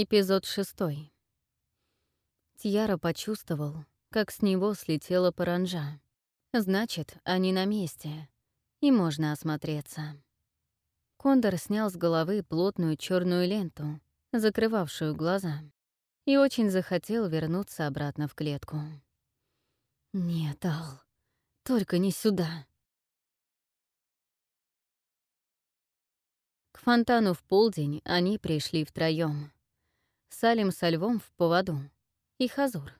Эпизод шестой. Тьяра почувствовал, как с него слетела паранжа. Значит, они на месте, и можно осмотреться. Кондор снял с головы плотную черную ленту, закрывавшую глаза, и очень захотел вернуться обратно в клетку. «Нет, Ал, только не сюда!» К фонтану в полдень они пришли втроём. Салим со львом в поводу и Хазур.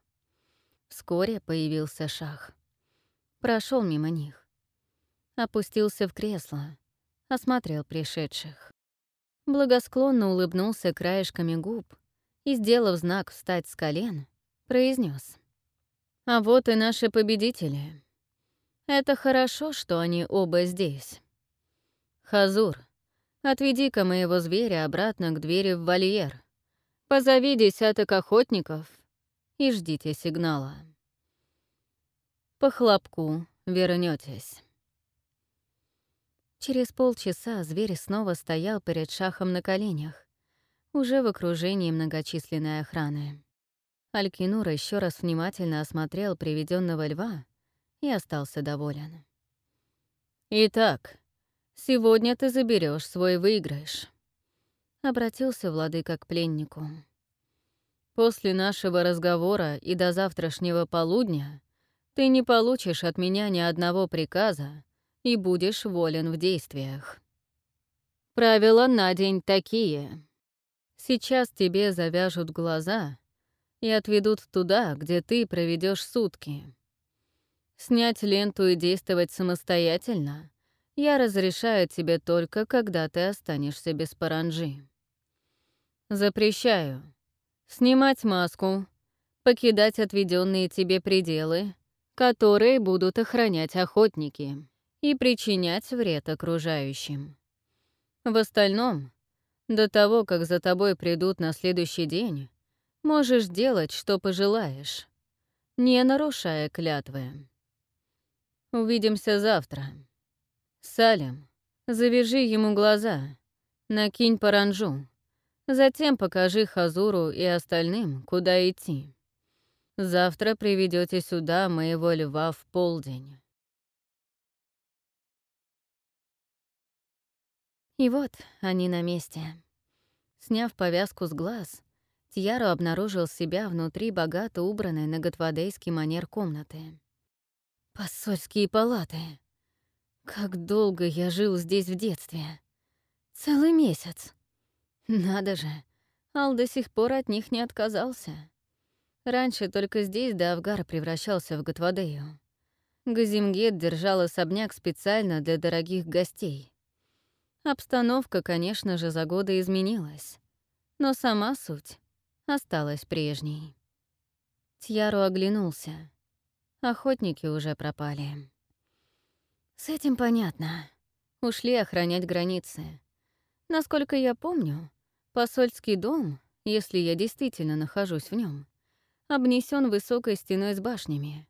Вскоре появился шах. Прошел мимо них. Опустился в кресло, осмотрел пришедших. Благосклонно улыбнулся краешками губ и, сделав знак «встать с колен», произнес: «А вот и наши победители. Это хорошо, что они оба здесь. Хазур, отведи-ка моего зверя обратно к двери в вольер. Позови десяток охотников и ждите сигнала. По хлопку вернётесь. Через полчаса зверь снова стоял перед шахом на коленях, уже в окружении многочисленной охраны. Алькинур еще раз внимательно осмотрел приведенного льва и остался доволен. «Итак, сегодня ты заберешь свой выигрыш», — обратился владыка к пленнику. «После нашего разговора и до завтрашнего полудня ты не получишь от меня ни одного приказа и будешь волен в действиях. Правила на день такие. Сейчас тебе завяжут глаза и отведут туда, где ты проведешь сутки. Снять ленту и действовать самостоятельно я разрешаю тебе только, когда ты останешься без паранжи. Запрещаю снимать маску, покидать отведенные тебе пределы, которые будут охранять охотники и причинять вред окружающим. В остальном, до того, как за тобой придут на следующий день, можешь делать, что пожелаешь, не нарушая клятвы. Увидимся завтра. Салим, завяжи ему глаза, накинь паранжу, затем покажи Хазуру и остальным, куда идти. Завтра приведете сюда моего льва в полдень. И вот они на месте. Сняв повязку с глаз, Тьяру обнаружил себя внутри богато убранной на готвадейский манер комнаты. Посольские палаты. Как долго я жил здесь в детстве. Целый месяц. Надо же, Ал до сих пор от них не отказался. Раньше только здесь до Авгара превращался в Готвадею. Газимгет держал особняк специально для дорогих гостей. Обстановка, конечно же, за годы изменилась, но сама суть осталась прежней. Тьяру оглянулся. Охотники уже пропали. С этим понятно. Ушли охранять границы. Насколько я помню, посольский дом, если я действительно нахожусь в нем, обнесен высокой стеной с башнями,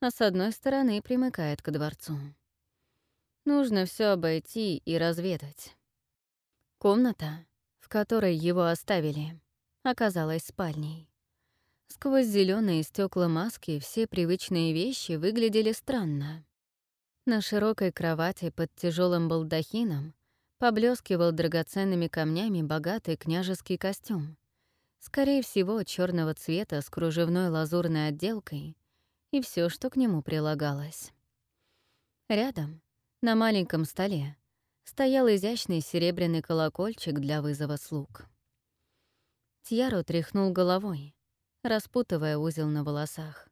а с одной стороны примыкает к дворцу. Нужно все обойти и разведать. Комната, в которой его оставили, оказалась спальней. Сквозь зеленые стекла маски все привычные вещи выглядели странно. На широкой кровати под тяжелым балдахином поблескивал драгоценными камнями богатый княжеский костюм. Скорее всего, черного цвета с кружевной лазурной отделкой и все, что к нему прилагалось. Рядом, на маленьком столе, стоял изящный серебряный колокольчик для вызова слуг. Тьяро тряхнул головой, распутывая узел на волосах.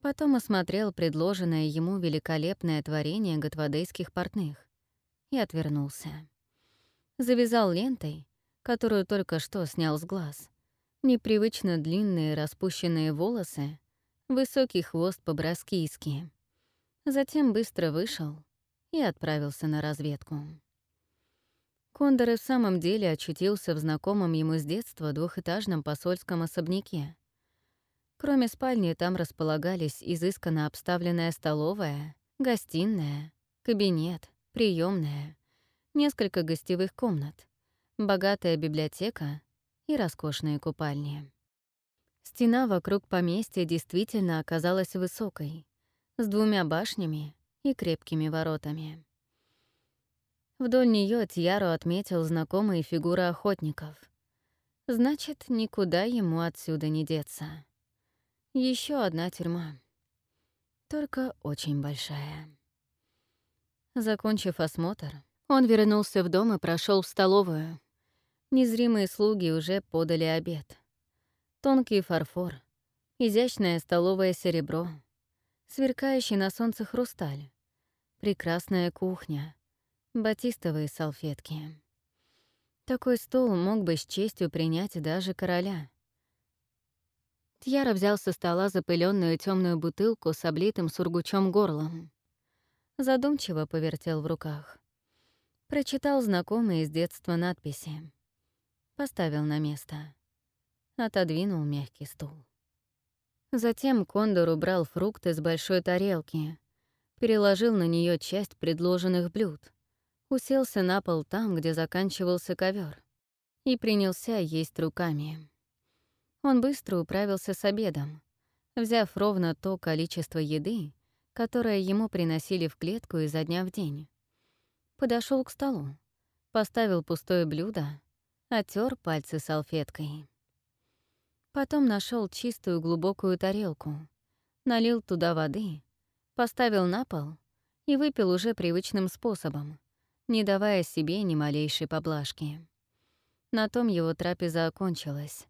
Потом осмотрел предложенное ему великолепное творение готвадейских портных и отвернулся. Завязал лентой, которую только что снял с глаз, непривычно длинные распущенные волосы, высокий хвост по-браскийски. Затем быстро вышел и отправился на разведку. Кондор и в самом деле очутился в знакомом ему с детства двухэтажном посольском особняке, Кроме спальни, там располагались изысканно обставленная столовая, гостиная, кабинет, приемная, несколько гостевых комнат, богатая библиотека и роскошные купальни. Стена вокруг поместья действительно оказалась высокой, с двумя башнями и крепкими воротами. Вдоль нее Тьяро отметил знакомые фигуры охотников. Значит, никуда ему отсюда не деться. Еще одна тюрьма. Только очень большая. Закончив осмотр, он вернулся в дом и прошел в столовую. Незримые слуги уже подали обед. Тонкий фарфор, изящное столовое серебро, сверкающий на солнце хрусталь, прекрасная кухня, батистовые салфетки. Такой стол мог бы с честью принять даже короля. Тьяра взял со стола запыленную темную бутылку с облитым сургучом горлом. Задумчиво повертел в руках. Прочитал знакомые с детства надписи. Поставил на место. Отодвинул мягкий стул. Затем Кондор убрал фрукты с большой тарелки, переложил на нее часть предложенных блюд, уселся на пол там, где заканчивался ковер, и принялся есть руками. Он быстро управился с обедом, взяв ровно то количество еды, которое ему приносили в клетку изо дня в день подошел к столу, поставил пустое блюдо, оттер пальцы салфеткой. Потом нашел чистую глубокую тарелку, налил туда воды, поставил на пол и выпил уже привычным способом, не давая себе ни малейшей поблажки. На том его трапеза окончилась.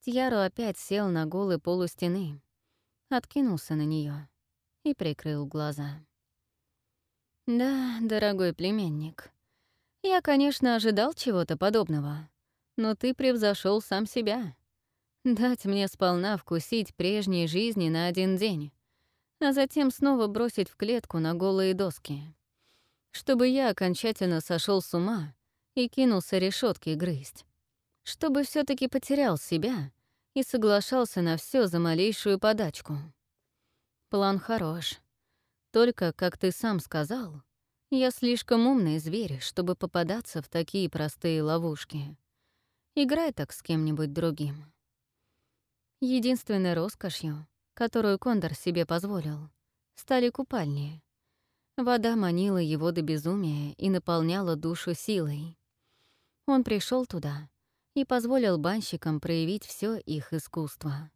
Тьяро опять сел на голый полу стены, откинулся на нее и прикрыл глаза. Да, дорогой племянник. Я, конечно, ожидал чего-то подобного, но ты превзошел сам себя. Дать мне сполна вкусить прежней жизни на один день, а затем снова бросить в клетку на голые доски. Чтобы я окончательно сошел с ума и кинулся решетки грызть. Чтобы все таки потерял себя и соглашался на все за малейшую подачку. План хорош. Только, как ты сам сказал, я слишком умный зверь, чтобы попадаться в такие простые ловушки. Играй так с кем-нибудь другим. Единственной роскошью, которую Кондор себе позволил, стали купальни. Вода манила его до безумия и наполняла душу силой. Он пришел туда и позволил банщикам проявить все их искусство.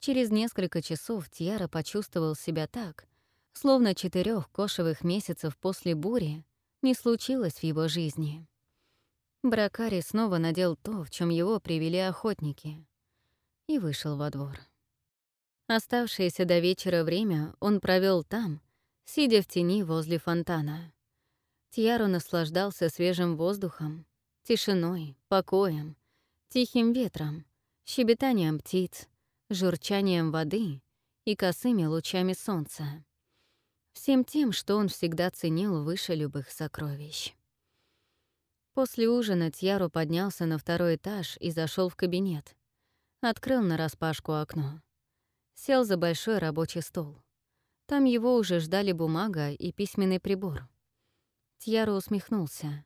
Через несколько часов Тьяра почувствовал себя так, словно четырех кошевых месяцев после бури не случилось в его жизни. Бракари снова надел то, в чем его привели охотники, и вышел во двор. Оставшееся до вечера время он провел там, сидя в тени возле фонтана. Тьяру наслаждался свежим воздухом, тишиной, покоем, тихим ветром, щебетанием птиц, журчанием воды и косыми лучами солнца всем тем, что он всегда ценил выше любых сокровищ. После ужина Тьяру поднялся на второй этаж и зашел в кабинет. Открыл нараспашку окно. Сел за большой рабочий стол. Там его уже ждали бумага и письменный прибор. Тьяру усмехнулся,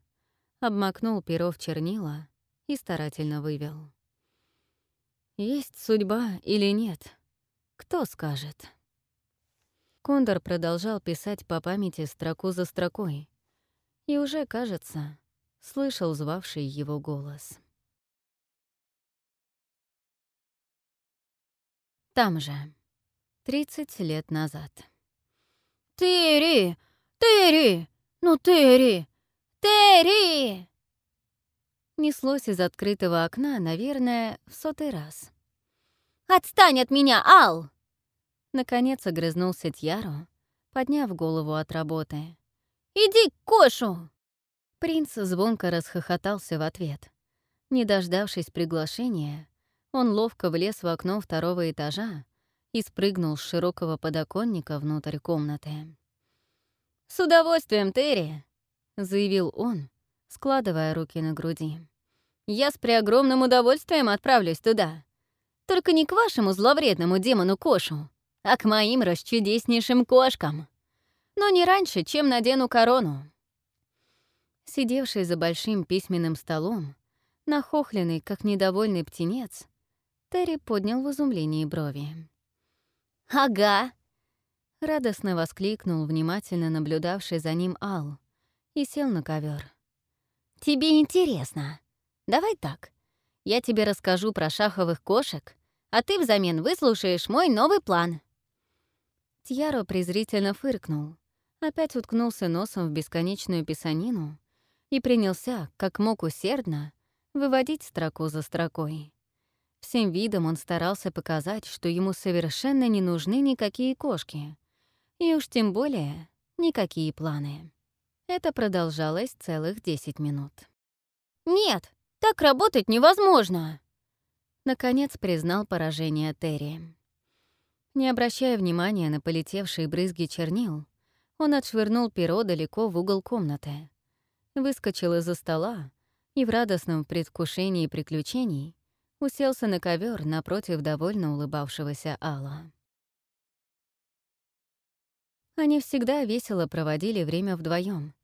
обмакнул перо в чернила и старательно вывел. «Есть судьба или нет? Кто скажет?» Кондор продолжал писать по памяти строку за строкой. И уже, кажется, слышал звавший его голос. Там же, 30 лет назад. «Терри! Терри! Ну, Терри! Терри!» Неслось из открытого окна, наверное, в сотый раз. «Отстань от меня, Ал!» Наконец огрызнулся Тьяро, подняв голову от работы. «Иди к кошу!» Принц звонко расхохотался в ответ. Не дождавшись приглашения, он ловко влез в окно второго этажа и спрыгнул с широкого подоконника внутрь комнаты. «С удовольствием, Терри!» — заявил он, складывая руки на груди. «Я с преогромным удовольствием отправлюсь туда. Только не к вашему зловредному демону Кошу, а к моим расчудеснейшим кошкам. Но не раньше, чем надену корону». Сидевший за большим письменным столом, нахохленный, как недовольный птенец, Терри поднял в изумлении брови. «Ага!» — радостно воскликнул внимательно наблюдавший за ним Ал и сел на ковер. «Тебе интересно. Давай так. Я тебе расскажу про шаховых кошек, а ты взамен выслушаешь мой новый план». Тьяро презрительно фыркнул, опять уткнулся носом в бесконечную писанину и принялся, как мог усердно, выводить строку за строкой. Всем видом он старался показать, что ему совершенно не нужны никакие кошки, и уж тем более никакие планы. Это продолжалось целых 10 минут. «Нет, так работать невозможно!» Наконец признал поражение Терри. Не обращая внимания на полетевшие брызги чернил, он отшвырнул перо далеко в угол комнаты, выскочил из-за стола и в радостном предвкушении приключений уселся на ковер напротив довольно улыбавшегося Алла. Они всегда весело проводили время вдвоем.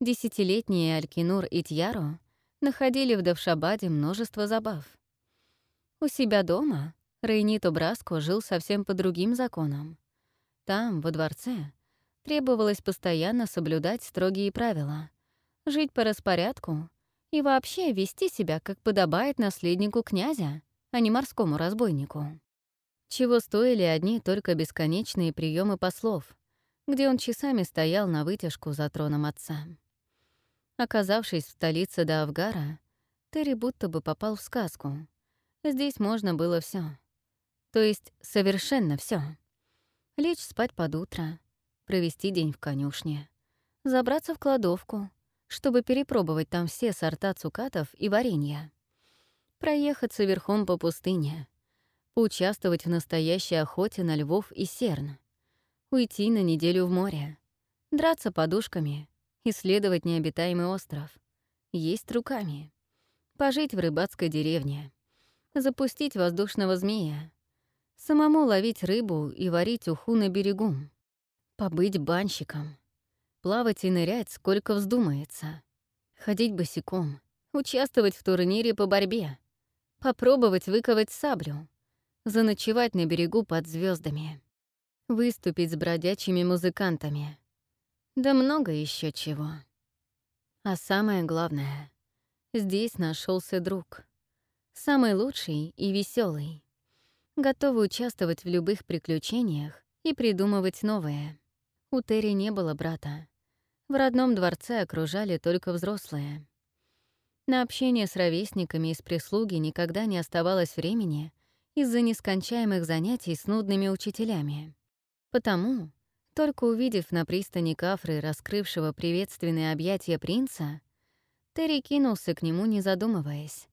Десятилетние Алькинур и Тьяро находили в Давшабаде множество забав. У себя дома Рейнито Браско жил совсем по другим законам. Там, во дворце, требовалось постоянно соблюдать строгие правила, жить по распорядку и вообще вести себя, как подобает наследнику князя, а не морскому разбойнику. Чего стоили одни только бесконечные приемы послов, где он часами стоял на вытяжку за троном отца. Оказавшись в столице до Авгара, Терри будто бы попал в сказку. Здесь можно было все, То есть совершенно все. Лечь спать под утро, провести день в конюшне, забраться в кладовку, чтобы перепробовать там все сорта цукатов и варенья, проехаться верхом по пустыне, поучаствовать в настоящей охоте на львов и серн, уйти на неделю в море, драться подушками, исследовать необитаемый остров, есть руками, пожить в рыбацкой деревне, запустить воздушного змея, самому ловить рыбу и варить уху на берегу, побыть банщиком, плавать и нырять, сколько вздумается, ходить босиком, участвовать в турнире по борьбе, попробовать выковать саблю, заночевать на берегу под звездами, выступить с бродячими музыкантами, да много еще чего. А самое главное, здесь нашелся друг. Самый лучший и веселый, готовый участвовать в любых приключениях и придумывать новое. У Терри не было брата. В родном дворце окружали только взрослые. На общение с ровесниками из прислуги никогда не оставалось времени из-за нескончаемых занятий с нудными учителями. Потому только увидев на пристани Кафры раскрывшего приветственные объятия принца, Терри кинулся к нему, не задумываясь.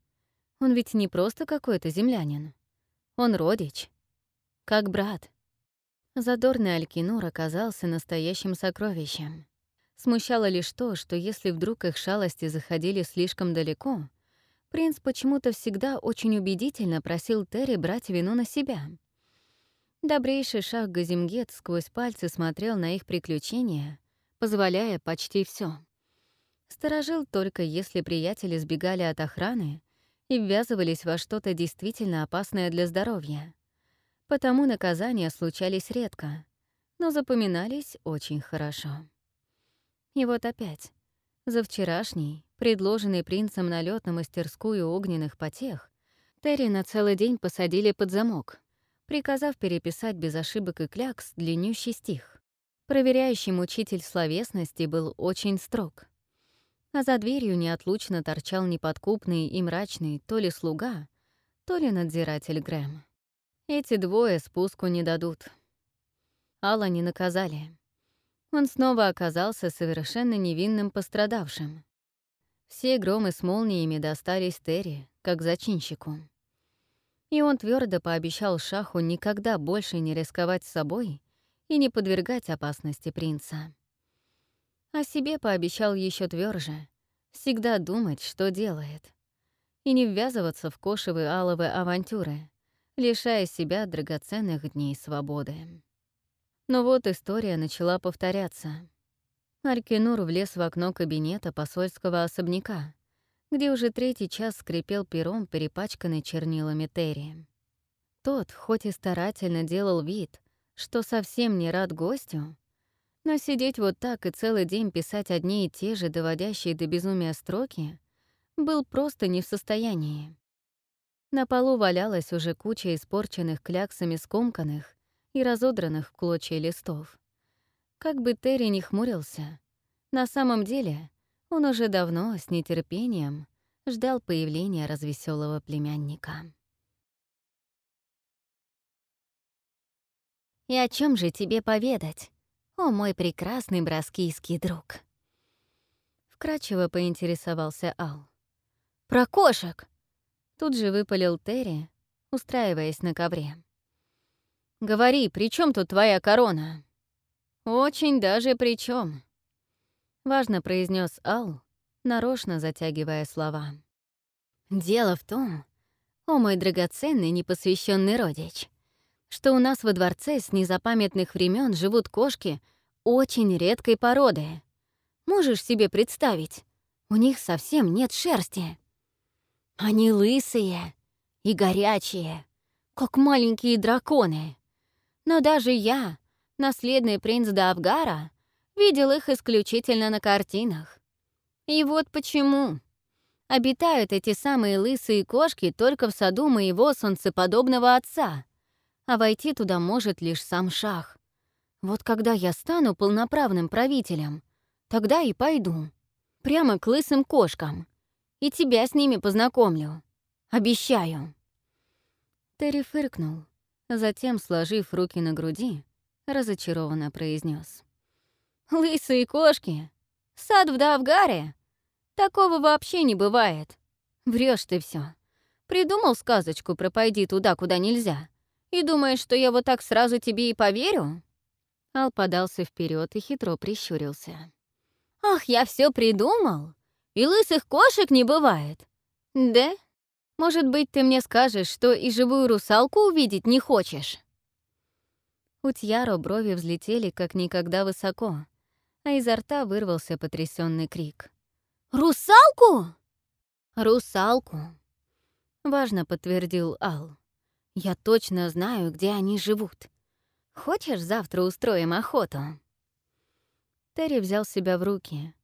Он ведь не просто какой-то землянин. Он родич. Как брат. Задорный Алькинур оказался настоящим сокровищем. Смущало лишь то, что если вдруг их шалости заходили слишком далеко, принц почему-то всегда очень убедительно просил Терри брать вину на себя — Добрейший шаг Газимгет сквозь пальцы смотрел на их приключения, позволяя почти все. Сторожил только, если приятели сбегали от охраны и ввязывались во что-то действительно опасное для здоровья. Потому наказания случались редко, но запоминались очень хорошо. И вот опять, за вчерашний, предложенный принцем налет на мастерскую огненных потех, Терри на целый день посадили под замок — приказав переписать без ошибок и клякс длиннющий стих. Проверяющий учитель словесности был очень строг. А за дверью неотлучно торчал неподкупный и мрачный то ли слуга, то ли надзиратель Грэм. Эти двое спуску не дадут. Алла не наказали. Он снова оказался совершенно невинным пострадавшим. Все громы с молниями достались Терри, как зачинщику. И он твердо пообещал Шаху никогда больше не рисковать собой и не подвергать опасности принца. О себе пообещал еще тверже, всегда думать, что делает, и не ввязываться в кошевые аловые авантюры, лишая себя драгоценных дней свободы. Но вот история начала повторяться. Аркинур влез в окно кабинета посольского особняка, где уже третий час скрипел пером, перепачканный чернилами Терри. Тот, хоть и старательно делал вид, что совсем не рад гостю, но сидеть вот так и целый день писать одни и те же, доводящие до безумия строки, был просто не в состоянии. На полу валялась уже куча испорченных кляксами скомканных и разодранных в клочья листов. Как бы Терри не хмурился, на самом деле он уже давно с нетерпением ждал появления развеселого племянника. «И о чем же тебе поведать, о мой прекрасный браскийский друг?» Вкратчиво поинтересовался Ал. «Про кошек!» Тут же выпалил Терри, устраиваясь на ковре. «Говори, при чем тут твоя корона?» «Очень даже при чем, важно произнес Ал, нарочно затягивая слова. «Дело в том, о мой драгоценный непосвященный родич, что у нас во дворце с незапамятных времен живут кошки очень редкой породы. Можешь себе представить, у них совсем нет шерсти. Они лысые и горячие, как маленькие драконы. Но даже я, наследный принц Давгара, видел их исключительно на картинах. И вот почему. Обитают эти самые лысые кошки только в саду моего солнцеподобного отца, а войти туда может лишь сам шах. Вот когда я стану полноправным правителем, тогда и пойду. Прямо к лысым кошкам. И тебя с ними познакомлю. Обещаю. Терри фыркнул, затем, сложив руки на груди, разочарованно произнес: «Лысые кошки? Сад в Давгаре? Такого вообще не бывает. Врешь ты все. Придумал сказочку про «пойди туда, куда нельзя», и думаешь, что я вот так сразу тебе и поверю?» Ал подался вперед и хитро прищурился. «Ах, я все придумал! И лысых кошек не бывает!» «Да? Может быть, ты мне скажешь, что и живую русалку увидеть не хочешь?» У Тьяро брови взлетели как никогда высоко, а изо рта вырвался потрясенный крик. «Русалку?» «Русалку», — важно подтвердил Ал. «Я точно знаю, где они живут. Хочешь, завтра устроим охоту?» Терри взял себя в руки.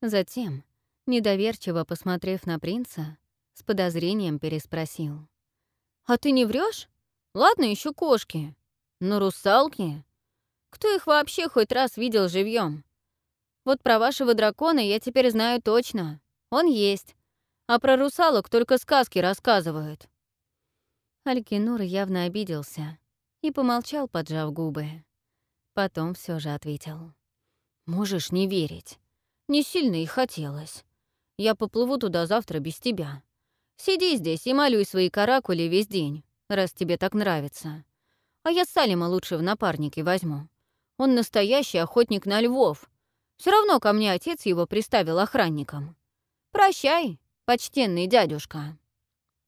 Затем, недоверчиво посмотрев на принца, с подозрением переспросил. «А ты не врешь? Ладно, еще кошки. Но русалки? Кто их вообще хоть раз видел живьем? Вот про вашего дракона я теперь знаю точно. Он есть. А про русалок только сказки рассказывают». Алькинур явно обиделся и помолчал, поджав губы. Потом все же ответил. «Можешь не верить. Не сильно и хотелось. Я поплыву туда завтра без тебя. Сиди здесь и молюй свои каракули весь день, раз тебе так нравится. А я Салима лучше в напарники возьму. Он настоящий охотник на львов. Все равно ко мне отец его приставил охранником. Прощай, почтенный дядюшка».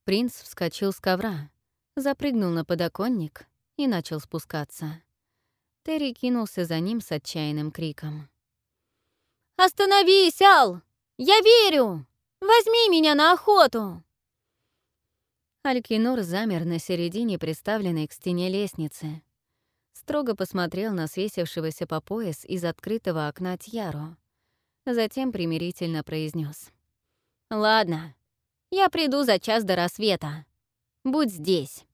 Принц вскочил с ковра, запрыгнул на подоконник и начал спускаться. Терри кинулся за ним с отчаянным криком. «Остановись, Ал! Я верю! Возьми меня на охоту!» Алькинур замер на середине приставленной к стене лестницы. Строго посмотрел на свесившегося по пояс из открытого окна Тьяру. Затем примирительно произнес: «Ладно, я приду за час до рассвета. Будь здесь».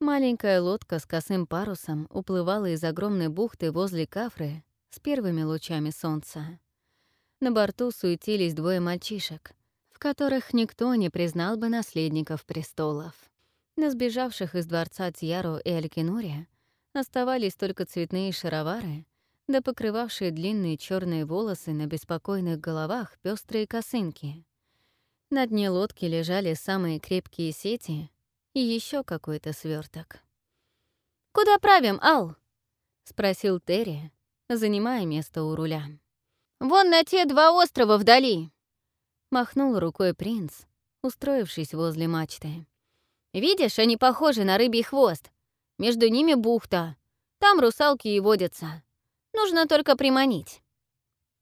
Маленькая лодка с косым парусом уплывала из огромной бухты возле Кафры с первыми лучами солнца. На борту суетились двое мальчишек — в которых никто не признал бы наследников престолов. На сбежавших из дворца Тьяру и Алькинуре оставались только цветные шаровары, да покрывавшие длинные черные волосы на беспокойных головах пестрые косынки. На дне лодки лежали самые крепкие сети и еще какой-то сверток. «Куда правим, Ал?» — спросил Терри, занимая место у руля. «Вон на те два острова вдали!» Махнул рукой принц, устроившись возле мачты. «Видишь, они похожи на рыбий хвост. Между ними бухта. Там русалки и водятся. Нужно только приманить».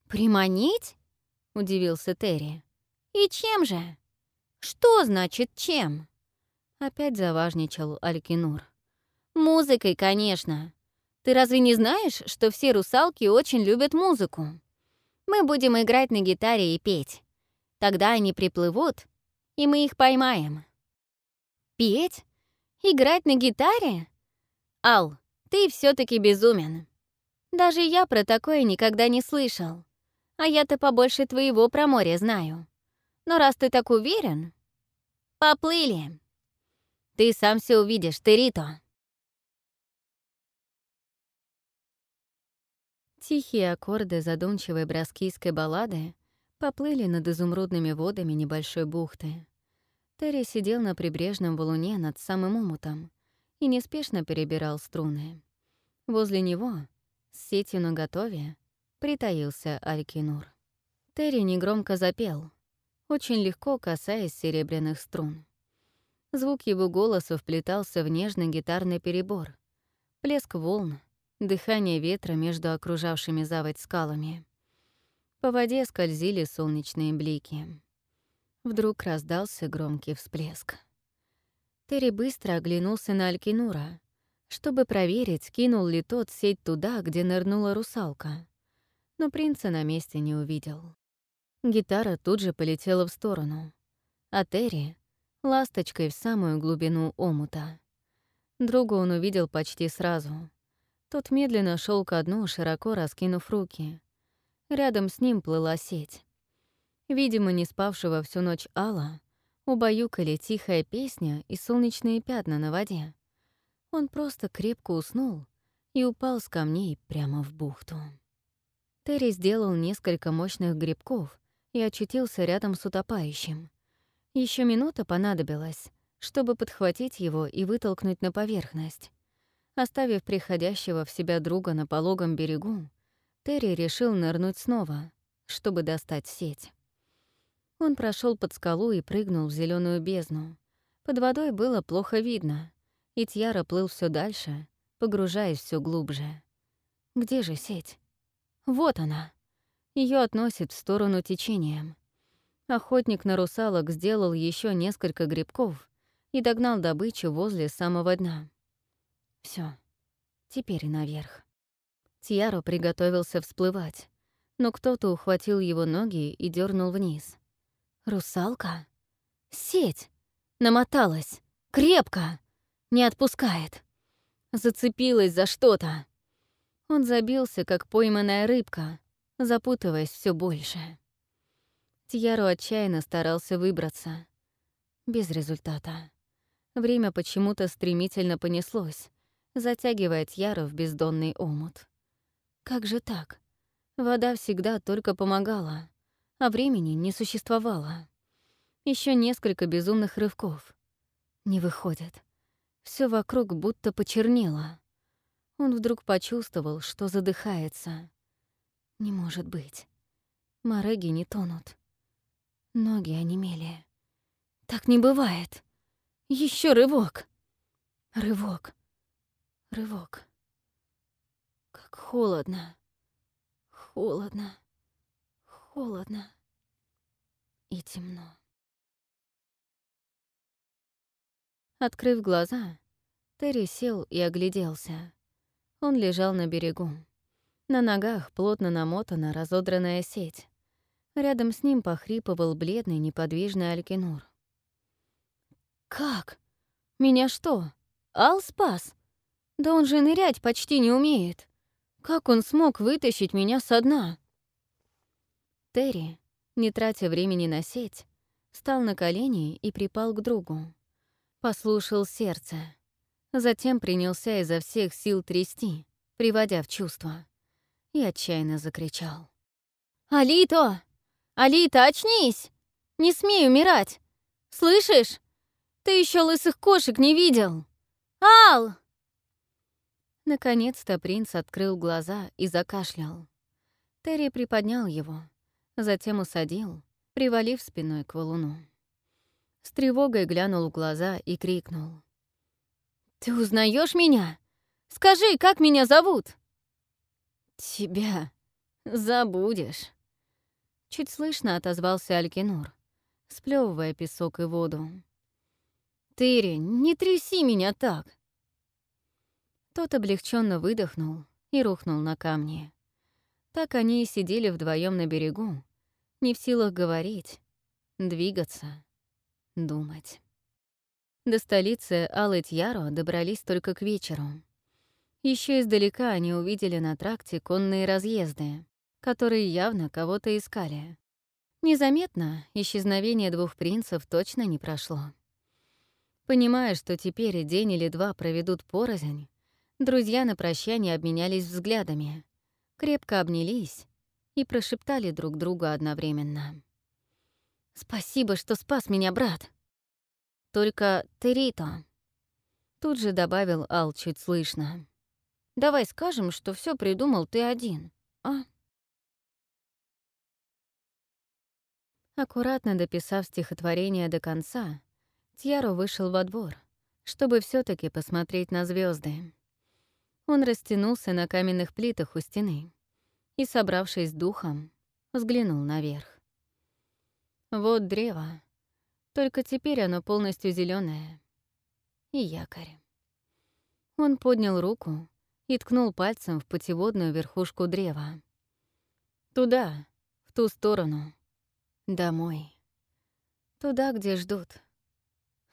«Приманить?» — удивился Терри. «И чем же? Что значит «чем»?» Опять заважничал Алькинур. «Музыкой, конечно. Ты разве не знаешь, что все русалки очень любят музыку? Мы будем играть на гитаре и петь. Тогда они приплывут, и мы их поймаем». «Петь? Играть на гитаре?» «Ал, ты все таки безумен. Даже я про такое никогда не слышал. А я-то побольше твоего про море знаю. Но раз ты так уверен, поплыли. Ты сам все увидишь, ты Рито. Тихие аккорды задумчивой браскийской баллады поплыли над изумрудными водами небольшой бухты. Терри сидел на прибрежном валуне над самым умутом и неспешно перебирал струны. Возле него, с сетью наготове, притаился Алькинур. Терри негромко запел, очень легко касаясь серебряных струн. Звук его голоса вплетался в нежный гитарный перебор, плеск волн, дыхание ветра между окружавшими заводь скалами. По воде скользили солнечные блики. Вдруг раздался громкий всплеск. Терри быстро оглянулся на Алькинура, чтобы проверить, кинул ли тот сеть туда, где нырнула русалка но принца на месте не увидел. Гитара тут же полетела в сторону, а Терри — ласточкой в самую глубину омута. Друга он увидел почти сразу. Тот медленно шел ко дну, широко раскинув руки. Рядом с ним плыла сеть. Видимо, не спавшего всю ночь Алла убаюкали тихая песня и солнечные пятна на воде. Он просто крепко уснул и упал с камней прямо в бухту. Терри сделал несколько мощных грибков и очутился рядом с утопающим. Еще минута понадобилась, чтобы подхватить его и вытолкнуть на поверхность. Оставив приходящего в себя друга на пологом берегу, Терри решил нырнуть снова, чтобы достать сеть. Он прошел под скалу и прыгнул в зеленую бездну. Под водой было плохо видно, и Тьяра плыл все дальше, погружаясь все глубже. Где же сеть? Вот она. Ее относит в сторону течением. Охотник на русалок сделал еще несколько грибков и догнал добычу возле самого дна. Все, теперь наверх. Тьяро приготовился всплывать, но кто-то ухватил его ноги и дернул вниз. «Русалка? Сеть! Намоталась! Крепко! Не отпускает! Зацепилась за что-то!» Он забился, как пойманная рыбка, запутываясь все больше. Тьяро отчаянно старался выбраться. Без результата. Время почему-то стремительно понеслось, затягивая Тьяро в бездонный омут. Как же так? Вода всегда только помогала, а времени не существовало. Еще несколько безумных рывков. Не выходит. Все вокруг будто почернело. Он вдруг почувствовал, что задыхается. Не может быть. Мореги не тонут. Ноги онемели. Так не бывает. Еще рывок. Рывок. Рывок. Как холодно. Холодно. Холодно. И темно. Открыв глаза, Терри сел и огляделся. Он лежал на берегу. На ногах плотно намотана разодранная сеть. Рядом с ним похрипывал бледный неподвижный Алькинур. «Как? Меня что, Ал спас? Да он же нырять почти не умеет. Как он смог вытащить меня со дна?» Терри, не тратя времени на сеть, встал на колени и припал к другу. Послушал сердце. Затем принялся изо всех сил трясти, приводя в чувство, и отчаянно закричал. «Алито! Алита, очнись! Не смей умирать! Слышишь? Ты еще лысых кошек не видел! Ал!» Наконец-то принц открыл глаза и закашлял. Терри приподнял его, затем усадил, привалив спиной к валуну. С тревогой глянул в глаза и крикнул. «Ты узнаешь меня? Скажи, как меня зовут?» «Тебя забудешь». Чуть слышно отозвался Алькинур, сплевывая песок и воду. «Тыри, не тряси меня так!» Тот облегченно выдохнул и рухнул на камни. Так они и сидели вдвоем на берегу, не в силах говорить, двигаться, думать. До столицы Алый-Тьяро добрались только к вечеру. Еще издалека они увидели на тракте конные разъезды, которые явно кого-то искали. Незаметно исчезновение двух принцев точно не прошло. Понимая, что теперь день или два проведут порознь, друзья на прощание обменялись взглядами, крепко обнялись и прошептали друг другу одновременно. «Спасибо, что спас меня, брат!» «Только Терито!» Тут же добавил Ал чуть слышно. Давай скажем, что все придумал ты один, а? Аккуратно дописав стихотворение до конца, Тьяро вышел во двор, чтобы все таки посмотреть на звезды. Он растянулся на каменных плитах у стены и, собравшись духом, взглянул наверх. Вот древо, только теперь оно полностью зеленое, и якорь. Он поднял руку и ткнул пальцем в путеводную верхушку древа. Туда, в ту сторону. Домой. Туда, где ждут.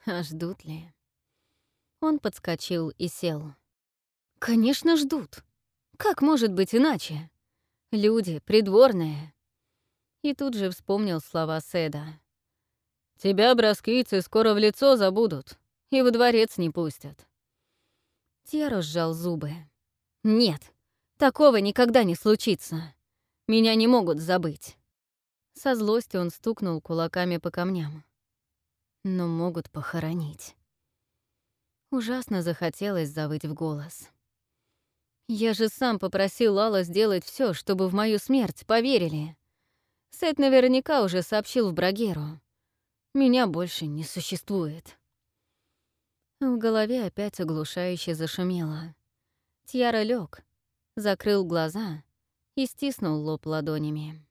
А ждут ли? Он подскочил и сел. Конечно, ждут. Как может быть иначе? Люди, придворные. И тут же вспомнил слова Седа. «Тебя, броскийцы, скоро в лицо забудут и во дворец не пустят». Тьяро сжал зубы. Нет, такого никогда не случится. Меня не могут забыть. Со злостью он стукнул кулаками по камням. Но могут похоронить. Ужасно захотелось завыть в голос. Я же сам попросил Алла сделать все, чтобы в мою смерть поверили. Сет наверняка уже сообщил в Брагеру. Меня больше не существует. В голове опять оглушающе зашумело. Тьяра лег, закрыл глаза и стиснул лоб ладонями.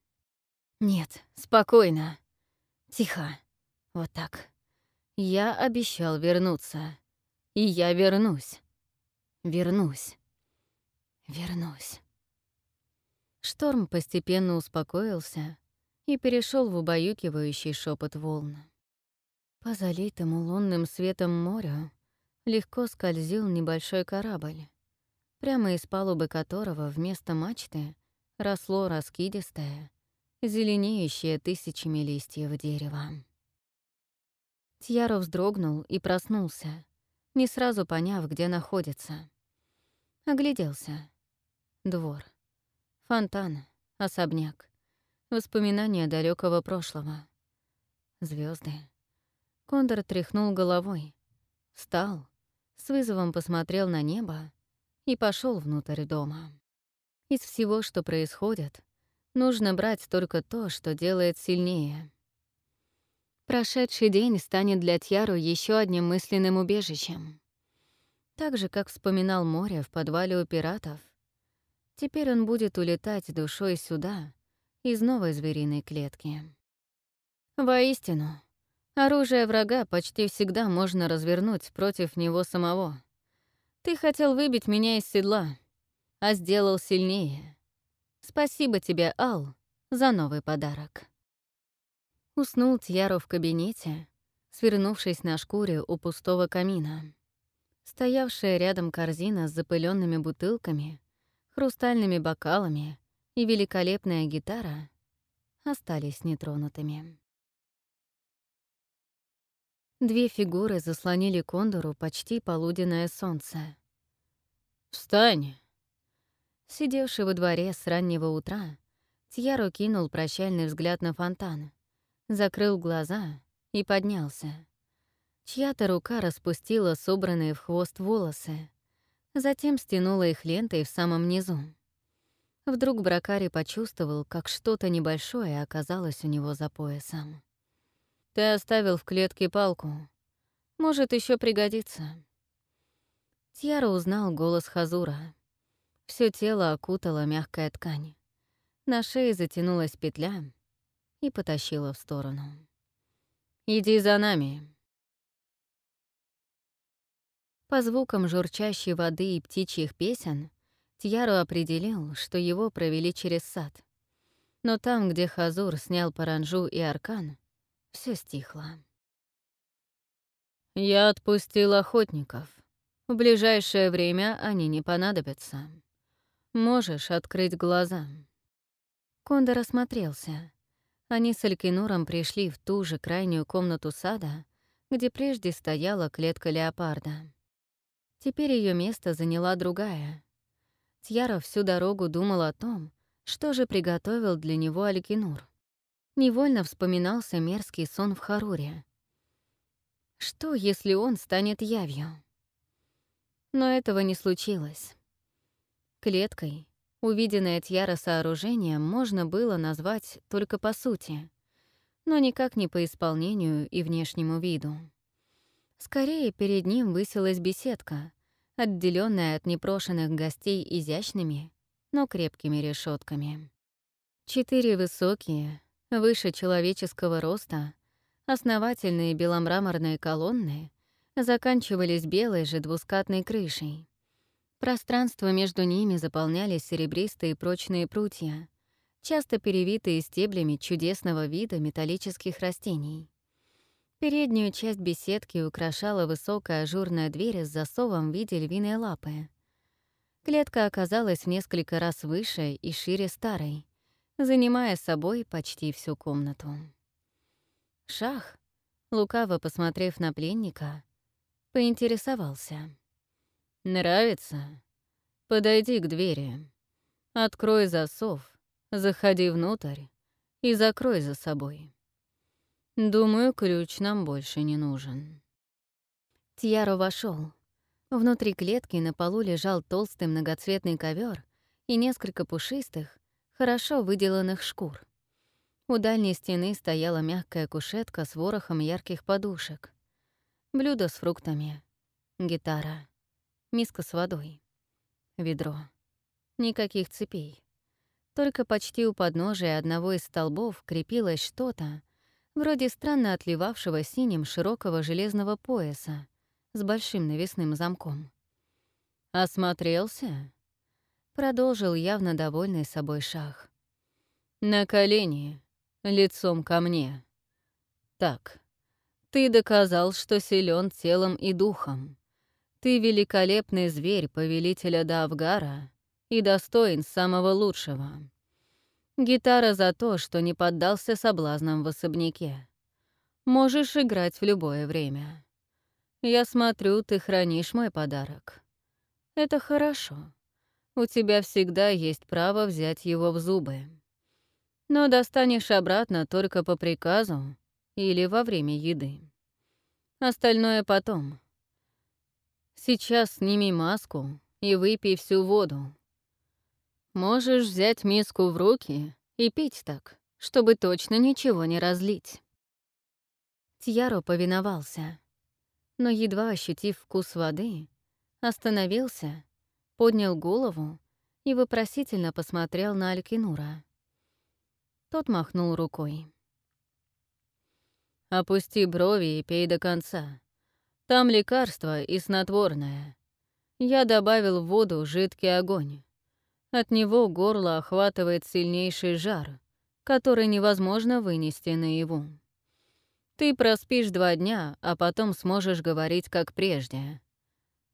«Нет, спокойно. Тихо. Вот так. Я обещал вернуться. И я вернусь. Вернусь. Вернусь». Шторм постепенно успокоился и перешел в убаюкивающий шепот волн. По залитому лунным светом морю легко скользил небольшой корабль прямо из палубы которого вместо мачты росло раскидистое, зеленеющее тысячами листьев дерево. Тьяро вздрогнул и проснулся, не сразу поняв, где находится. Огляделся. Двор. Фонтан. Особняк. Воспоминания далекого прошлого. Звезды. Кондор тряхнул головой. Встал, с вызовом посмотрел на небо и пошел внутрь дома. Из всего, что происходит, нужно брать только то, что делает сильнее. Прошедший день станет для Тьяру еще одним мысленным убежищем. Так же, как вспоминал море в подвале у пиратов, теперь он будет улетать душой сюда, из новой звериной клетки. Воистину, оружие врага почти всегда можно развернуть против него самого — ты хотел выбить меня из седла, а сделал сильнее. Спасибо тебе, Ал, за новый подарок. Уснул Тьяро в кабинете, свернувшись на шкуре у пустого камина. Стоявшая рядом корзина с запыленными бутылками, хрустальными бокалами и великолепная гитара остались нетронутыми. Две фигуры заслонили кондору почти полуденное солнце. «Встань!» Сидевший во дворе с раннего утра, Тьяро кинул прощальный взгляд на фонтан, закрыл глаза и поднялся. Чья-то рука распустила собранные в хвост волосы, затем стянула их лентой в самом низу. Вдруг Бракари почувствовал, как что-то небольшое оказалось у него за поясом. Ты оставил в клетке палку. Может, еще пригодится. Тьяра узнал голос Хазура. Все тело окутала мягкая ткань. На шее затянулась петля, и потащила в сторону. «Иди за нами». По звукам журчащей воды и птичьих песен Тьяру определил, что его провели через сад. Но там, где Хазур снял паранжу и аркан, все стихло. «Я отпустил охотников. В ближайшее время они не понадобятся. Можешь открыть глаза». Кондор осмотрелся. Они с Алькинуром пришли в ту же крайнюю комнату сада, где прежде стояла клетка леопарда. Теперь ее место заняла другая. Тьяра всю дорогу думал о том, что же приготовил для него Алькинур. Невольно вспоминался мерзкий сон в Харуре. Что, если он станет явью? Но этого не случилось. Клеткой увиденное Тьяра сооружение можно было назвать только по сути, но никак не по исполнению и внешнему виду. Скорее, перед ним высилась беседка, отделенная от непрошенных гостей изящными, но крепкими решетками. Четыре высокие, выше человеческого роста, основательные беломраморные колонны заканчивались белой же двускатной крышей. Пространство между ними заполняли серебристые прочные прутья, часто перевитые стеблями чудесного вида металлических растений. Переднюю часть беседки украшала высокая ажурная дверь с засовом в виде львиной лапы. Клетка оказалась в несколько раз выше и шире старой, занимая собой почти всю комнату. Шах, лукаво посмотрев на пленника, поинтересовался. «Нравится? Подойди к двери. Открой засов, заходи внутрь и закрой за собой. Думаю, ключ нам больше не нужен». Тьяро вошел. Внутри клетки на полу лежал толстый многоцветный ковер и несколько пушистых, хорошо выделанных шкур. У дальней стены стояла мягкая кушетка с ворохом ярких подушек. Блюдо с фруктами. Гитара. Миска с водой. Ведро. Никаких цепей. Только почти у подножия одного из столбов крепилось что-то, вроде странно отливавшего синим широкого железного пояса с большим навесным замком. «Осмотрелся?» — продолжил явно довольный собой шах. «На колени, лицом ко мне. Так, ты доказал, что силен телом и духом. Ты великолепный зверь повелителя Давгара и достоин самого лучшего. Гитара за то, что не поддался соблазнам в особняке. Можешь играть в любое время. Я смотрю, ты хранишь мой подарок. Это хорошо. У тебя всегда есть право взять его в зубы но достанешь обратно только по приказу или во время еды. Остальное потом. Сейчас сними маску и выпей всю воду. Можешь взять миску в руки и пить так, чтобы точно ничего не разлить. Тьяро повиновался, но, едва ощутив вкус воды, остановился, поднял голову и вопросительно посмотрел на Алькинура. Тот махнул рукой. «Опусти брови и пей до конца. Там лекарство и снотворное. Я добавил в воду жидкий огонь. От него горло охватывает сильнейший жар, который невозможно вынести наяву. Ты проспишь два дня, а потом сможешь говорить как прежде.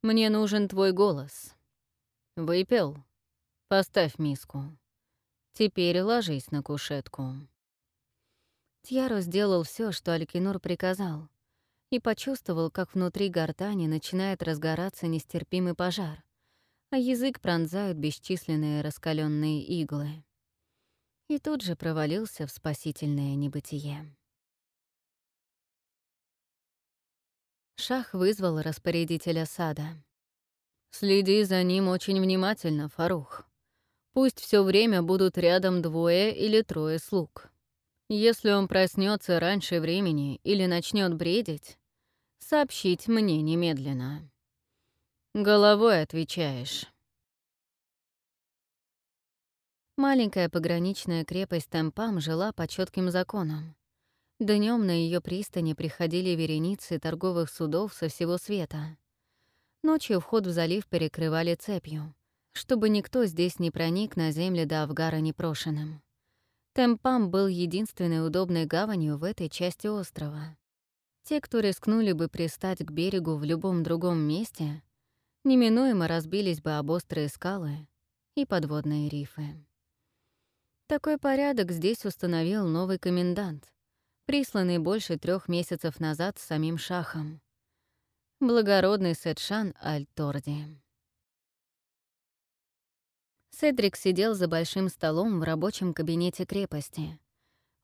Мне нужен твой голос. Выпил? Поставь миску. Теперь ложись на кушетку». Тьяро сделал все, что Алькинур приказал, и почувствовал, как внутри гортани начинает разгораться нестерпимый пожар, а язык пронзают бесчисленные раскаленные иглы. И тут же провалился в спасительное небытие. Шах вызвал распорядителя сада. «Следи за ним очень внимательно, Фарух. Пусть все время будут рядом двое или трое слуг. Если он проснется раньше времени или начнет бредить, сообщить мне немедленно. Головой отвечаешь. Маленькая пограничная крепость Темпам жила по четким законам. Днем на ее пристани приходили вереницы торговых судов со всего света. Ночью вход в залив перекрывали цепью, чтобы никто здесь не проник на земли до Авгара непрошенным. Темпам был единственной удобной гаванью в этой части острова. Те, кто рискнули бы пристать к берегу в любом другом месте, неминуемо разбились бы об острые скалы и подводные рифы. Такой порядок здесь установил новый комендант, присланный больше трех месяцев назад самим шахом. Благородный Сетшан Аль-Торди. Седрик сидел за большим столом в рабочем кабинете крепости.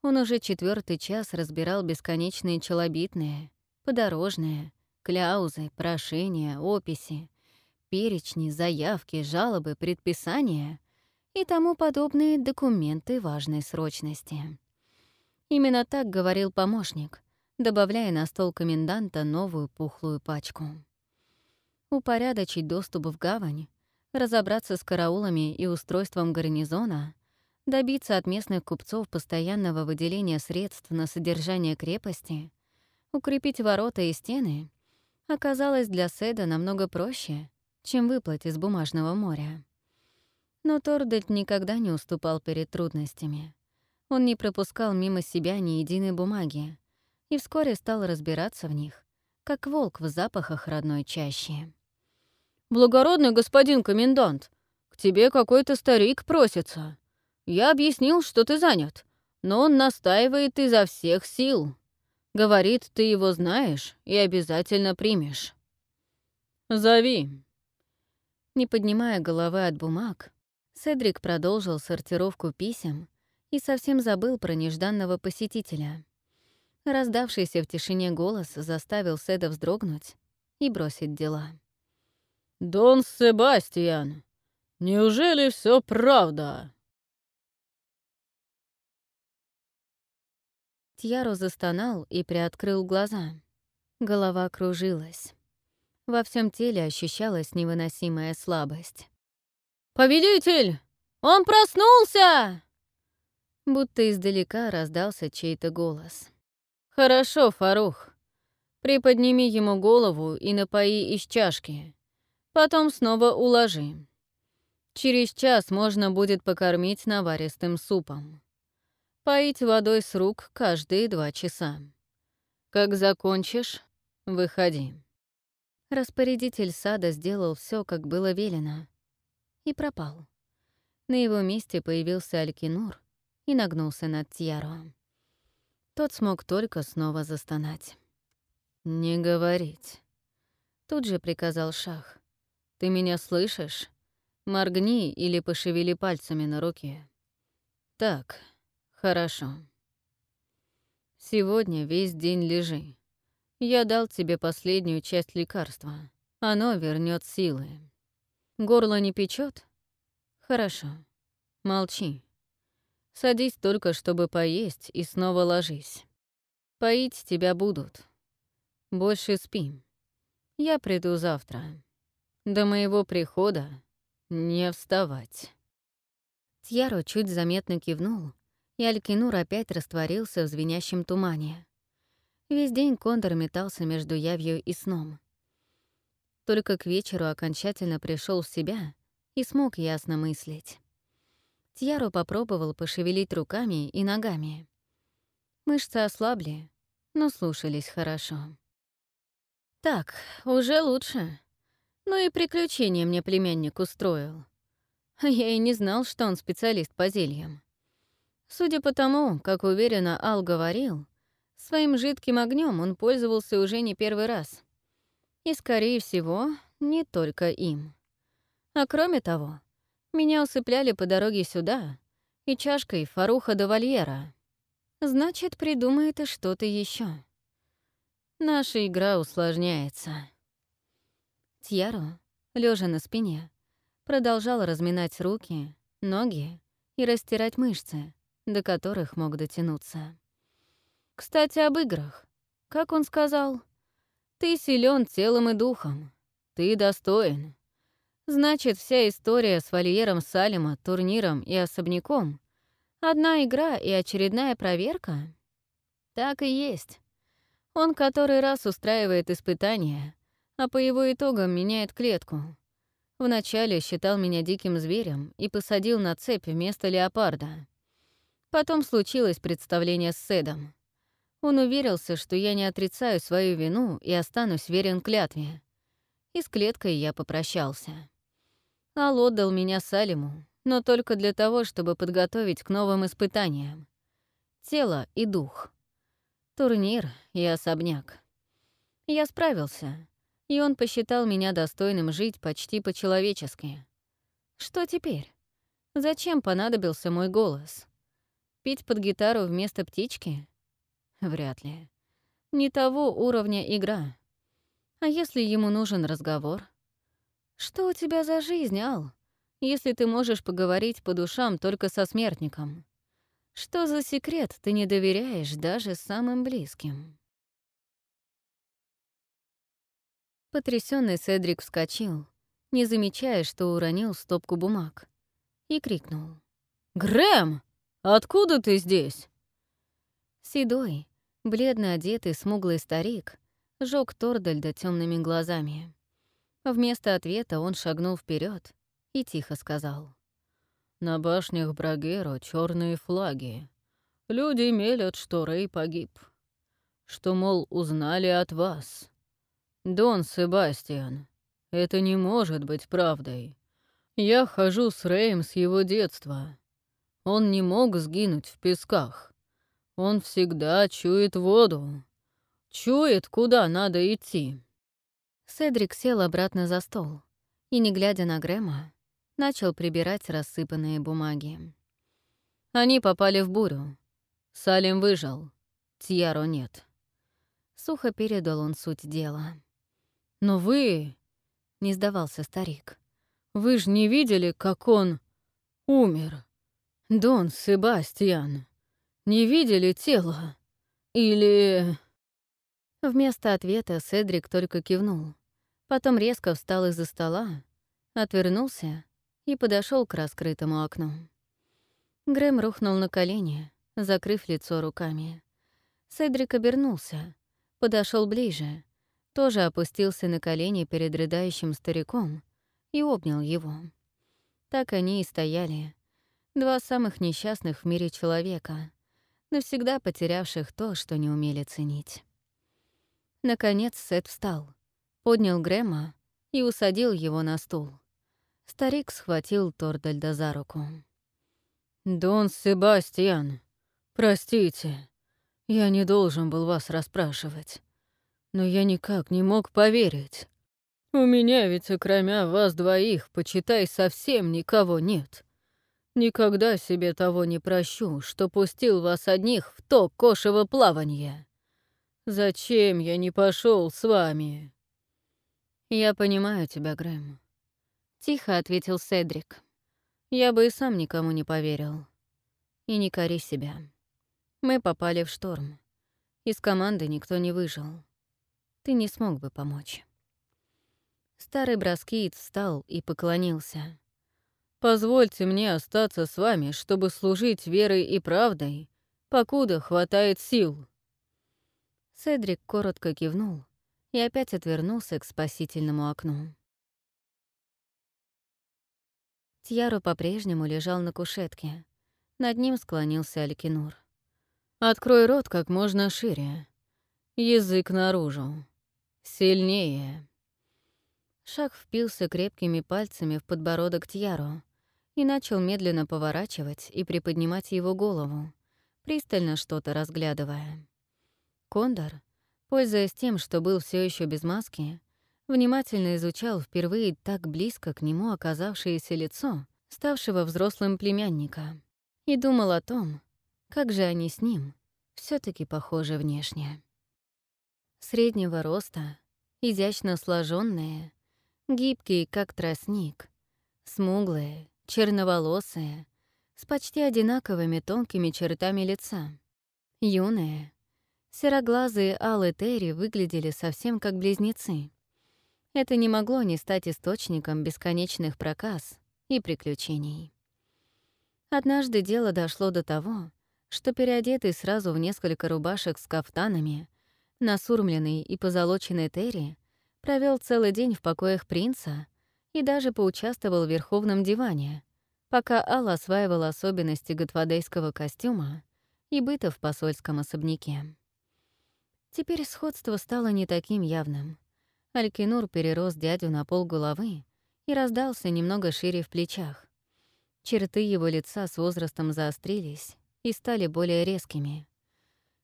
Он уже четвертый час разбирал бесконечные челобитные, подорожные, кляузы, прошения, описи, перечни, заявки, жалобы, предписания и тому подобные документы важной срочности. Именно так говорил помощник, добавляя на стол коменданта новую пухлую пачку. Упорядочить доступ в гавань, разобраться с караулами и устройством гарнизона, добиться от местных купцов постоянного выделения средств на содержание крепости, укрепить ворота и стены оказалось для Седа намного проще, чем выплать из бумажного моря. Но Тордельт никогда не уступал перед трудностями. Он не пропускал мимо себя ни единой бумаги и вскоре стал разбираться в них, как волк в запахах родной чащи. «Благородный господин комендант, к тебе какой-то старик просится. Я объяснил, что ты занят, но он настаивает изо всех сил. Говорит, ты его знаешь и обязательно примешь». «Зови». Не поднимая головы от бумаг, Седрик продолжил сортировку писем и совсем забыл про нежданного посетителя. Раздавшийся в тишине голос заставил Седа вздрогнуть и бросить дела. «Дон Себастьян, неужели все правда?» Тьяро застонал и приоткрыл глаза. Голова кружилась. Во всем теле ощущалась невыносимая слабость. «Повелитель! Он проснулся!» Будто издалека раздался чей-то голос. «Хорошо, Фарух. Приподними ему голову и напои из чашки. Потом снова уложи. Через час можно будет покормить наваристым супом. Поить водой с рук каждые два часа. Как закончишь, выходи». Распорядитель сада сделал все, как было велено, и пропал. На его месте появился Алькинур и нагнулся над Тьяро. Тот смог только снова застонать. «Не говорить», — тут же приказал Шах. «Ты меня слышишь? Моргни или пошевели пальцами на руке». «Так, хорошо. Сегодня весь день лежи. Я дал тебе последнюю часть лекарства. Оно вернет силы». Горло не печет? Хорошо. Молчи. Садись только, чтобы поесть, и снова ложись. Поить тебя будут. Больше спи. Я приду завтра. До моего прихода не вставать. Тьяро чуть заметно кивнул, и Алькинур опять растворился в звенящем тумане. Весь день Кондор метался между явью и сном. Только к вечеру окончательно пришел в себя и смог ясно мыслить. Тьяро попробовал пошевелить руками и ногами. Мышцы ослабли, но слушались хорошо. «Так, уже лучше. Ну и приключения мне племянник устроил. Я и не знал, что он специалист по зельям. Судя по тому, как уверенно Ал говорил, своим жидким огнем он пользовался уже не первый раз. И, скорее всего, не только им. А кроме того, меня усыпляли по дороге сюда и чашкой фаруха до вольера. Значит, придумает и что-то еще. Наша игра усложняется. Тьяро, лежа на спине, продолжал разминать руки, ноги и растирать мышцы, до которых мог дотянуться. Кстати, об играх. Как он сказал — ты силен телом и духом. Ты достоин. Значит, вся история с вольером Салима, турниром и особняком — одна игра и очередная проверка? Так и есть. Он который раз устраивает испытания, а по его итогам меняет клетку. Вначале считал меня диким зверем и посадил на цепь вместо леопарда. Потом случилось представление с Седом. Он уверился, что я не отрицаю свою вину и останусь верен клятве. И с клеткой я попрощался. Ал отдал меня Салиму, но только для того, чтобы подготовить к новым испытаниям. Тело и дух. Турнир и особняк. Я справился, и он посчитал меня достойным жить почти по-человечески. Что теперь? Зачем понадобился мой голос? Пить под гитару вместо птички? Вряд ли. Не того уровня игра. А если ему нужен разговор? Что у тебя за жизнь, Ал, если ты можешь поговорить по душам только со смертником? Что за секрет ты не доверяешь даже самым близким? Потрясенный Седрик вскочил, не замечая, что уронил стопку бумаг, и крикнул. «Грэм, откуда ты здесь?» Седой, бледно одетый смуглый старик жёг Тордальда темными глазами. Вместо ответа он шагнул вперед и тихо сказал. «На башнях Брагеро черные флаги. Люди мелят, что Рэй погиб. Что, мол, узнали от вас. Дон Себастьян, это не может быть правдой. Я хожу с Рэем с его детства. Он не мог сгинуть в песках. Он всегда чует воду. Чует, куда надо идти. Седрик сел обратно за стол и, не глядя на Грэма, начал прибирать рассыпанные бумаги. Они попали в бурю. Салим выжил. Тьяро нет. Сухо передал он суть дела. «Но вы...» — не сдавался старик. «Вы ж не видели, как он умер? Дон Себастьян. Не видели тело? Или...» Вместо ответа Седрик только кивнул. Потом резко встал из-за стола, отвернулся и подошел к раскрытому окну. Грэм рухнул на колени, закрыв лицо руками. Седрик обернулся, подошел ближе, тоже опустился на колени перед рыдающим стариком и обнял его. Так они и стояли. Два самых несчастных в мире человека, навсегда потерявших то, что не умели ценить. Наконец Сет встал, поднял Грэма и усадил его на стул. Старик схватил Тордальда за руку. «Дон Себастьян, простите, я не должен был вас расспрашивать, но я никак не мог поверить. У меня ведь, кроме вас двоих, почитай, совсем никого нет. Никогда себе того не прощу, что пустил вас одних в то кошево плавание. Зачем я не пошел с вами?» «Я понимаю тебя, Грэм», — тихо ответил Седрик. «Я бы и сам никому не поверил. И не кори себя. Мы попали в шторм. Из команды никто не выжил. Ты не смог бы помочь». Старый браскиец встал и поклонился. «Позвольте мне остаться с вами, чтобы служить верой и правдой, покуда хватает сил». Седрик коротко кивнул и опять отвернулся к спасительному окну. Тьяро по-прежнему лежал на кушетке. Над ним склонился Алькинур. «Открой рот как можно шире. Язык наружу. Сильнее». Шаг впился крепкими пальцами в подбородок Тьяро и начал медленно поворачивать и приподнимать его голову, пристально что-то разглядывая. Кондор, пользуясь тем, что был все еще без маски, внимательно изучал впервые так близко к нему оказавшееся лицо ставшего взрослым племянника и думал о том, как же они с ним все таки похожи внешне. Среднего роста, изящно сложенные, гибкие, как тростник, смуглые, черноволосые, с почти одинаковыми тонкими чертами лица, юные, Сероглазые Аллы Терри выглядели совсем как близнецы. это не могло не стать источником бесконечных проказ и приключений. Однажды дело дошло до того, что переодетый сразу в несколько рубашек с кафтанами, насурмленный и позолоченный Терри провел целый день в покоях принца и даже поучаствовал в верховном диване, пока Алла осваивала особенности готвадейского костюма и быта в посольском особняке. Теперь сходство стало не таким явным. Алькинур перерос дядю на пол головы и раздался немного шире в плечах. Черты его лица с возрастом заострились и стали более резкими.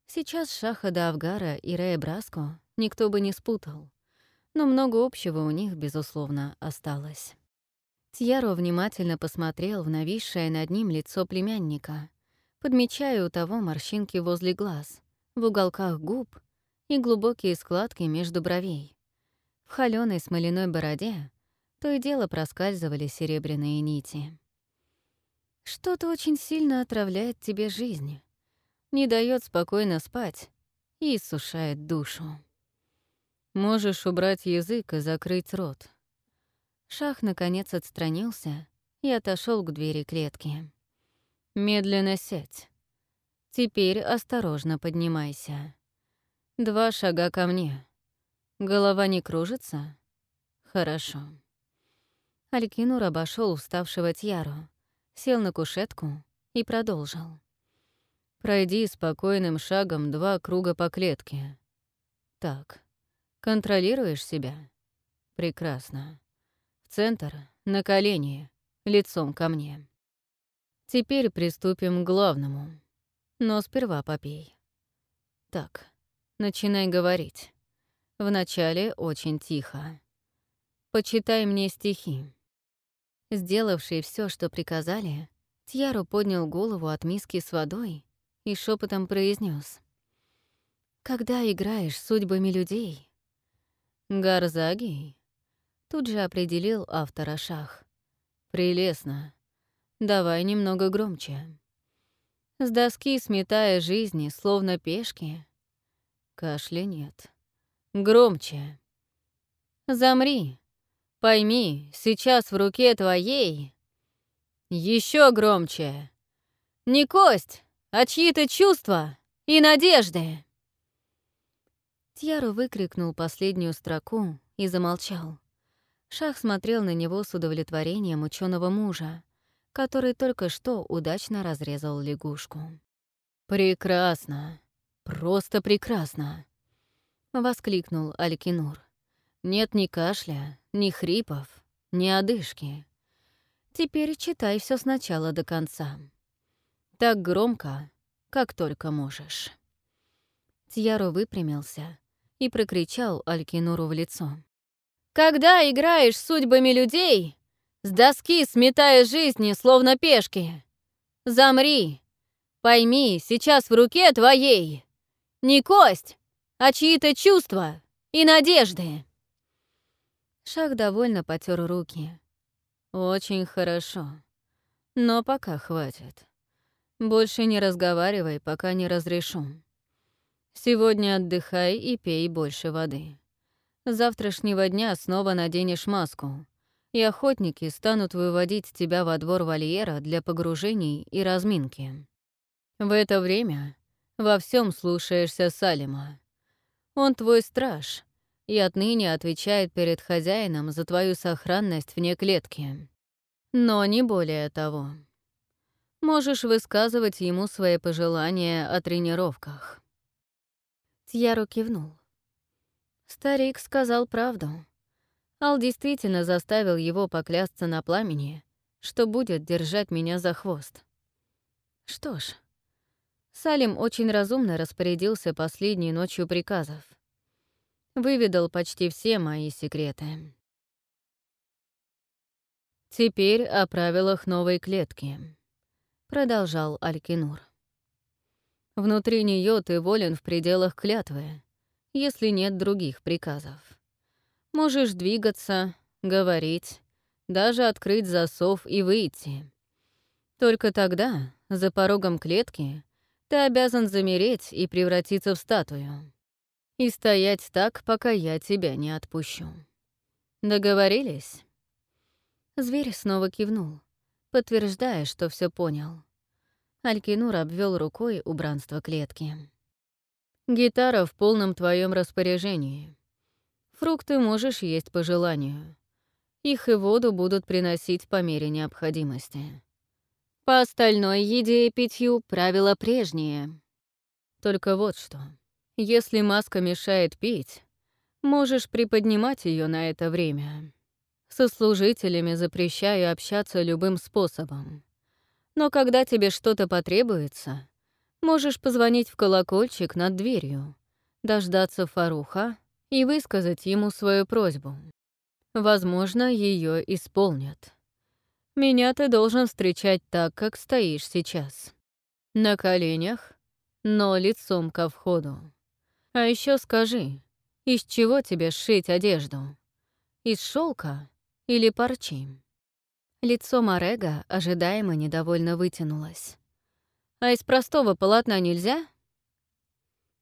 Сейчас Шаха до Авгара и Рея Браско никто бы не спутал, но много общего у них, безусловно, осталось. Тьяро внимательно посмотрел в нависшее над ним лицо племянника, подмечая у того морщинки возле глаз, в уголках губ и глубокие складки между бровей. В холёной смоляной бороде то и дело проскальзывали серебряные нити. Что-то очень сильно отравляет тебе жизнь, не дает спокойно спать и иссушает душу. Можешь убрать язык и закрыть рот. Шах, наконец, отстранился и отошел к двери клетки. Медленно сядь. Теперь осторожно поднимайся. Два шага ко мне. Голова не кружится? Хорошо. Алькинур обошел уставшего Тьяру, сел на кушетку и продолжил. Пройди спокойным шагом два круга по клетке. Так, контролируешь себя? Прекрасно. В центр, на колени, лицом ко мне. Теперь приступим к главному. Но сперва попей. Так, начинай говорить. Вначале очень тихо. Почитай мне стихи. Сделавший все, что приказали, Тьяру поднял голову от миски с водой и шепотом произнес: «Когда играешь судьбами людей?» «Гарзаги?» Тут же определил автора шах. «Прелестно. Давай немного громче». С доски, сметая жизни, словно пешки. Кашля нет. Громче. Замри. Пойми, сейчас в руке твоей... Еще громче. Не кость, а чьи-то чувства и надежды. Тьяру выкрикнул последнюю строку и замолчал. Шах смотрел на него с удовлетворением ученого мужа, который только что удачно разрезал лягушку. «Прекрасно! Просто прекрасно!» — воскликнул Алькинур. «Нет ни кашля, ни хрипов, ни одышки. Теперь читай все сначала до конца. Так громко, как только можешь». Тьяро выпрямился и прокричал Алькинуру в лицо. «Когда играешь судьбами людей, с доски сметая жизни, словно пешки, замри, пойми, сейчас в руке твоей не кость, а чьи-то чувства и надежды. Шах довольно потер руки. Очень хорошо. Но пока хватит. Больше не разговаривай, пока не разрешу. Сегодня отдыхай и пей больше воды. С завтрашнего дня снова наденешь маску, и охотники станут выводить тебя во двор вольера для погружений и разминки. В это время во всем слушаешься Салима. Он твой страж и отныне отвечает перед хозяином за твою сохранность вне клетки. Но не более того. Можешь высказывать ему свои пожелания о тренировках. Тьяру кивнул. Старик сказал правду. Ал действительно заставил его поклясться на пламени, что будет держать меня за хвост. Что ж, Салим очень разумно распорядился последней ночью приказов. Выведал почти все мои секреты. «Теперь о правилах новой клетки», — продолжал Алькинур. «Внутри нее ты волен в пределах клятвы, если нет других приказов. Можешь двигаться, говорить, даже открыть засов и выйти. Только тогда, за порогом клетки, ты обязан замереть и превратиться в статую. И стоять так, пока я тебя не отпущу. Договорились?» Зверь снова кивнул, подтверждая, что все понял. Алькинур обвел рукой убранство клетки. «Гитара в полном твоем распоряжении. Фрукты можешь есть по желанию. Их и воду будут приносить по мере необходимости. По остальной еде и питью правила прежние. Только вот что. Если маска мешает пить, можешь приподнимать ее на это время. Со служителями запрещаю общаться любым способом. Но когда тебе что-то потребуется, можешь позвонить в колокольчик над дверью, дождаться Фаруха и высказать ему свою просьбу. Возможно, ее исполнят. Меня ты должен встречать так, как стоишь сейчас. На коленях, но лицом ко входу. А еще скажи, из чего тебе сшить одежду? Из шелка или парчи?» Лицо Морега ожидаемо недовольно вытянулось. «А из простого полотна нельзя?»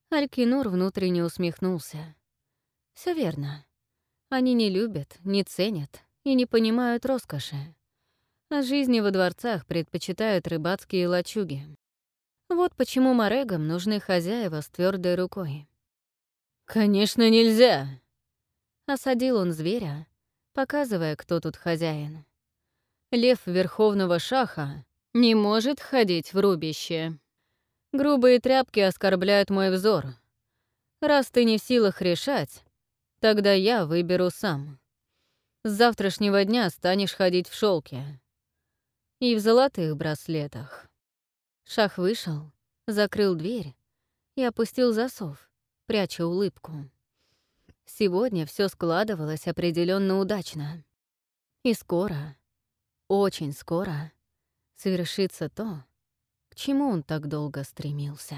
Алькинур внутренне усмехнулся. Все верно. Они не любят, не ценят и не понимают роскоши. А жизни во дворцах предпочитают рыбацкие лачуги. Вот почему морегам нужны хозяева с твердой рукой. «Конечно, нельзя!» Осадил он зверя, показывая, кто тут хозяин. Лев Верховного Шаха не может ходить в рубище. Грубые тряпки оскорбляют мой взор. Раз ты не в силах решать, тогда я выберу сам. С завтрашнего дня станешь ходить в шелке и в золотых браслетах. Шах вышел, закрыл дверь и опустил засов, пряча улыбку. Сегодня все складывалось определенно удачно. И скоро, очень скоро, совершится то, к чему он так долго стремился.